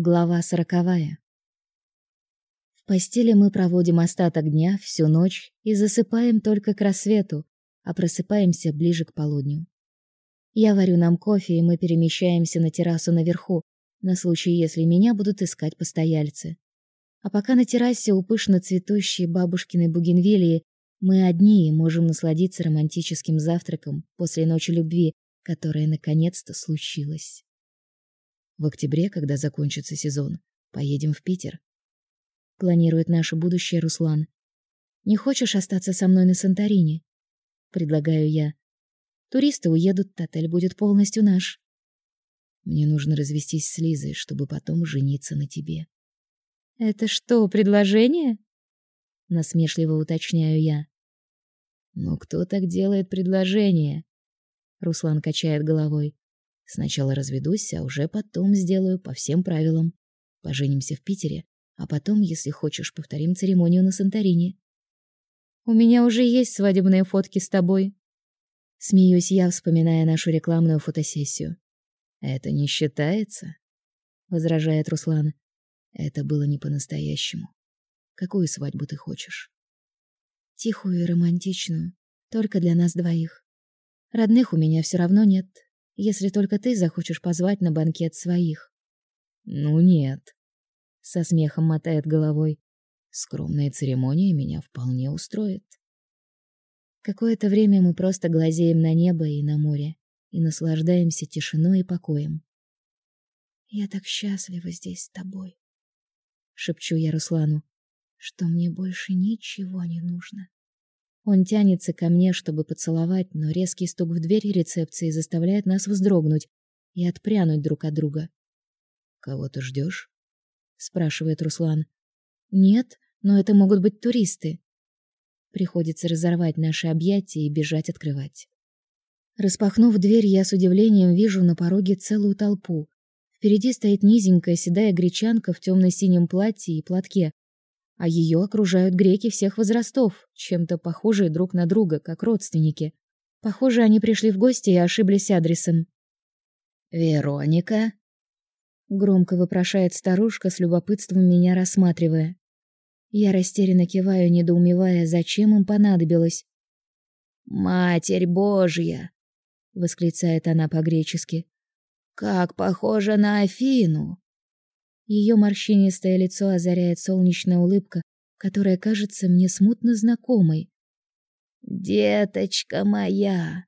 Глава сороковая. В постели мы проводим остаток дня, всю ночь и засыпаем только к рассвету, а просыпаемся ближе к полудню. Я варю нам кофе, и мы перемещаемся на террасу наверху, на случай, если меня будут искать постояльцы. А пока на террасе у пышно цветущей бабушкиной бугенвиллии мы одни и можем насладиться романтическим завтраком после ночи любви, которая наконец-то случилась. В октябре, когда закончится сезон, поедем в Питер. Планирует наше будущее Руслан. Не хочешь остаться со мной на Санторини? Предлагаю я. Туристы уедут, отель будет полностью наш. Мне нужно развестись с Лизой, чтобы потом жениться на тебе. Это что, предложение? Насмешливо уточняю я. Но кто так делает предложение? Руслан качает головой. Сначала разведусь, а уже потом сделаю по всем правилам. Поженимся в Питере, а потом, если хочешь, повторим церемонию на Санторини. У меня уже есть свадебные фотки с тобой. Смеюсь я, вспоминая нашу рекламную фотосессию. Это не считается, возражает Руслан. Это было не по-настоящему. Какую свадьбу ты хочешь? Тихую и романтичную, только для нас двоих. Родных у меня все равно нет, если только ты захочешь позвать на банкет своих. Ну нет, со смехом мотает головой. Скромная церемония меня вполне устроит. Какое-то время мы просто глазеем на небо и на море и наслаждаемся тишиной и покоем. Я так счастлива здесь с тобой, шепчу я Руслану, что мне больше ничего не нужно. Он тянется ко мне, чтобы поцеловать, но резкий стук в дверь рецепции заставляет нас вздрогнуть и отпрянуть друг от друга. «Кого ты ждешь?» — спрашивает Руслан. «Нет, но это могут быть туристы». Приходится разорвать наши объятия и бежать открывать. Распахнув дверь, я с удивлением вижу на пороге целую толпу. Впереди стоит низенькая седая гречанка в темно-синем платье и платке, а ее окружают греки всех возрастов, чем-то похожие друг на друга, как родственники. Похоже, они пришли в гости и ошиблись адресом. «Вероника?» Громко вопрошает старушка с любопытством меня рассматривая. Я растерянно киваю, недоумевая, зачем им понадобилось. «Матерь Божья!» — восклицает она по-гречески. «Как похоже на Афину!» Ее морщинистое лицо озаряет солнечная улыбка, которая кажется мне смутно знакомой. «Деточка моя!»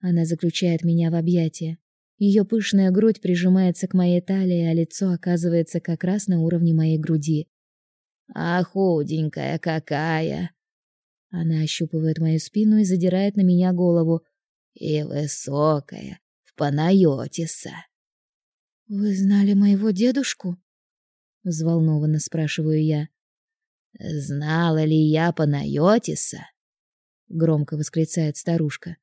Она заключает меня в объятия. Ее пышная грудь прижимается к моей талии, а лицо оказывается как раз на уровне моей груди. «А худенькая какая!» Она ощупывает мою спину и задирает на меня голову. «И высокая, в Панайотиса!» Вы знали моего дедушку? взволнованно спрашиваю я. Знала ли я Панайотиса? громко восклицает старушка.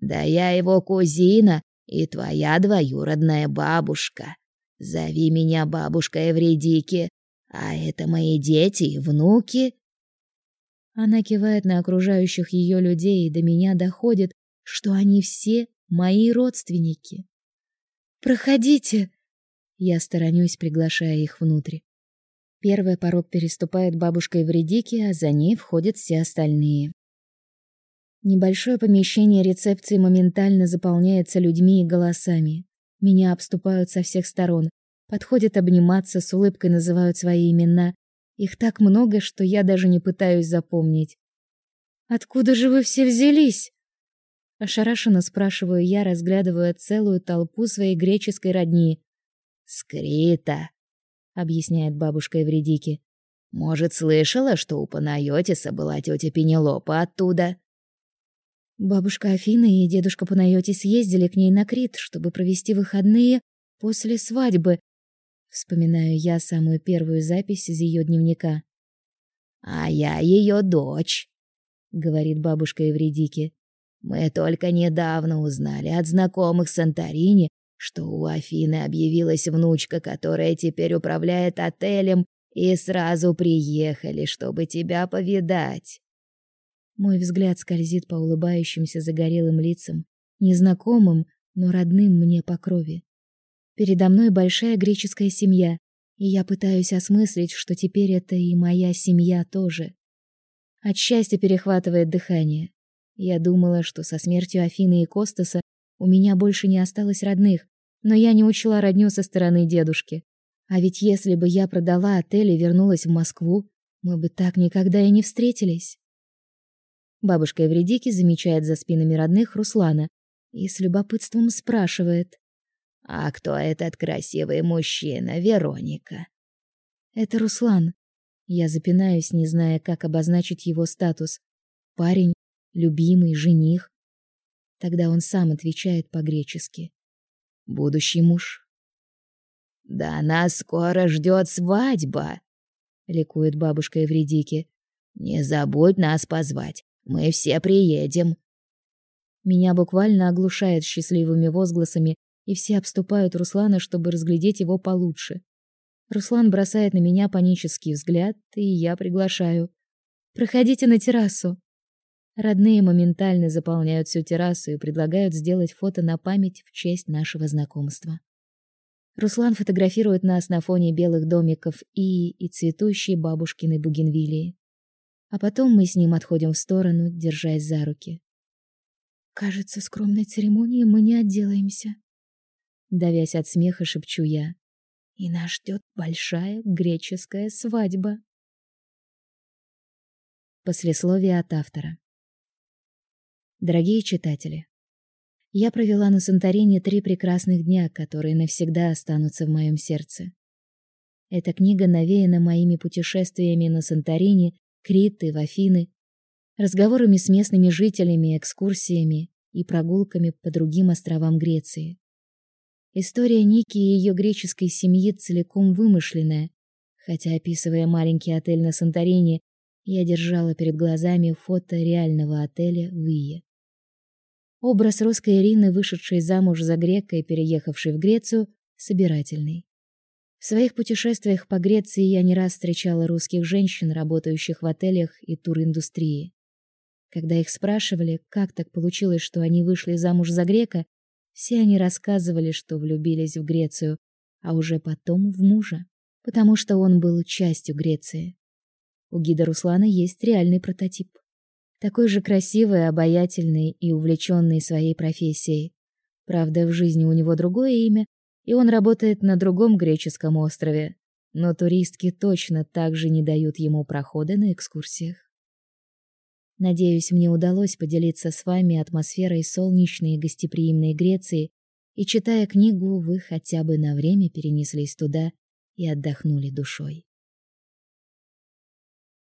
Да я его кузина и твоя двоюродная бабушка. Зови меня бабушка Эвредики, а это мои дети и внуки. Она кивает на окружающих ее людей, и до меня доходит, что они все мои родственники. Проходите, я сторонюсь, приглашая их внутрь. Первый порог переступает бабушка Евредики, а за ней входят все остальные. Небольшое помещение рецепции моментально заполняется людьми и голосами. Меня обступают со всех сторон, подходят обниматься, с улыбкой называют свои имена. Их так много, что я даже не пытаюсь запомнить. Откуда же вы все взялись? Ошарашенно спрашиваю я, разглядывая целую толпу своей греческой родни. Скрита, объясняет бабушка Евредики. Может, слышала, что у Панайотиса была тетя Пенелопа оттуда? Бабушка Афина и дедушка Панайотис ездили к ней на Крит, чтобы провести выходные после свадьбы. Вспоминаю я самую первую запись из ее дневника. А я ее дочь, говорит бабушка Евредики. Мы только недавно узнали от знакомых Санторини, что у Афины объявилась внучка, которая теперь управляет отелем, и сразу приехали, чтобы тебя повидать. Мой взгляд скользит по улыбающимся загорелым лицам, незнакомым, но родным мне по крови. Передо мной большая греческая семья, и я пытаюсь осмыслить, что теперь это и моя семья тоже. От счастья перехватывает дыхание. Я думала, что со смертью Афины и Костаса у меня больше не осталось родных, но я не учла родню со стороны дедушки. А ведь если бы я продала отель и вернулась в Москву, мы бы так никогда и не встретились. Бабушка Евредики замечает за спинами родных Руслана и с любопытством спрашивает: "А кто этот красивый мужчина, Вероника?" "Это Руслан". Я запинаюсь, не зная, как обозначить его статус. Парень, любимый, жених. Тогда он сам отвечает по-гречески. Будущий муж. Да нас скоро ждет свадьба, ликует бабушка Евредики. Не забудь нас позвать. Мы все приедем. Меня буквально оглушает счастливыми возгласами, и все обступают Руслана, чтобы разглядеть его получше. Руслан бросает на меня панический взгляд, и я приглашаю: "Проходите на террасу". Родные моментально заполняют всю террасу и предлагают сделать фото на память в честь нашего знакомства. Руслан фотографирует нас на фоне белых домиков и и цветущей бабушкиной бугенвиллии. А потом мы с ним отходим в сторону, держась за руки. Кажется, скромной церемонии мы не отделаемся. Давясь от смеха, шепчу я. И нас ждет большая греческая свадьба. Послесловие от автора. Дорогие читатели, я провела на Санторини три прекрасных дня, которые навсегда останутся в моем сердце. Эта книга навеяна моими путешествиями на Санторини, Крит и в Афины, разговорами с местными жителями, экскурсиями и прогулками по другим островам Греции. История Ники и ее греческой семьи целиком вымышленная, хотя описывая маленький отель на Санторини, я держала перед глазами фото реального отеля в Ие. Образ русской Ирины, вышедшей замуж за грека и переехавшей в Грецию, собирательный. В своих путешествиях по Греции я не раз встречала русских женщин, работающих в отелях и туриндустрии. Когда их спрашивали, как так получилось, что они вышли замуж за грека, все они рассказывали, что влюбились в Грецию, а уже потом в мужа, потому что он был частью Греции. У гида Руслана есть реальный прототип такой же красивый, обаятельный и увлеченный своей профессией. Правда, в жизни у него другое имя, и он работает на другом греческом острове. Но туристки точно так же не дают ему прохода на экскурсиях. Надеюсь, мне удалось поделиться с вами атмосферой солнечной и гостеприимной Греции, и читая книгу, вы хотя бы на время перенеслись туда и отдохнули душой.